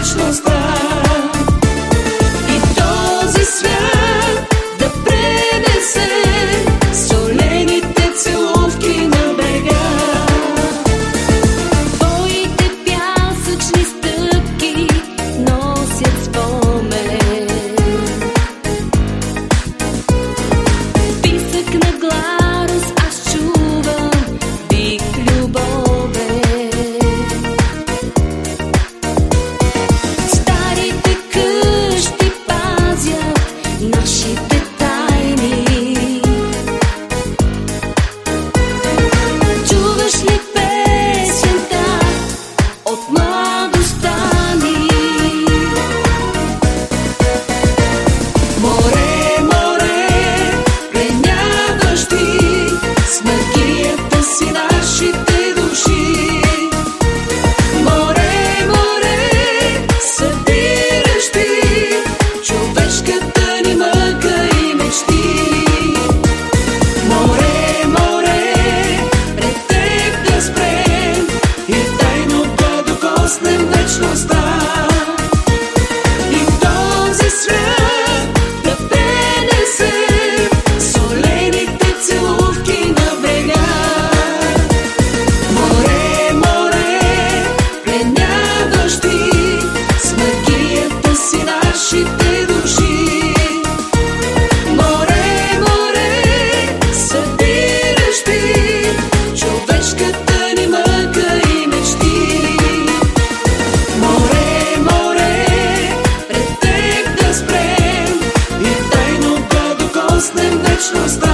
вечно стать. marcher вечно стать. теб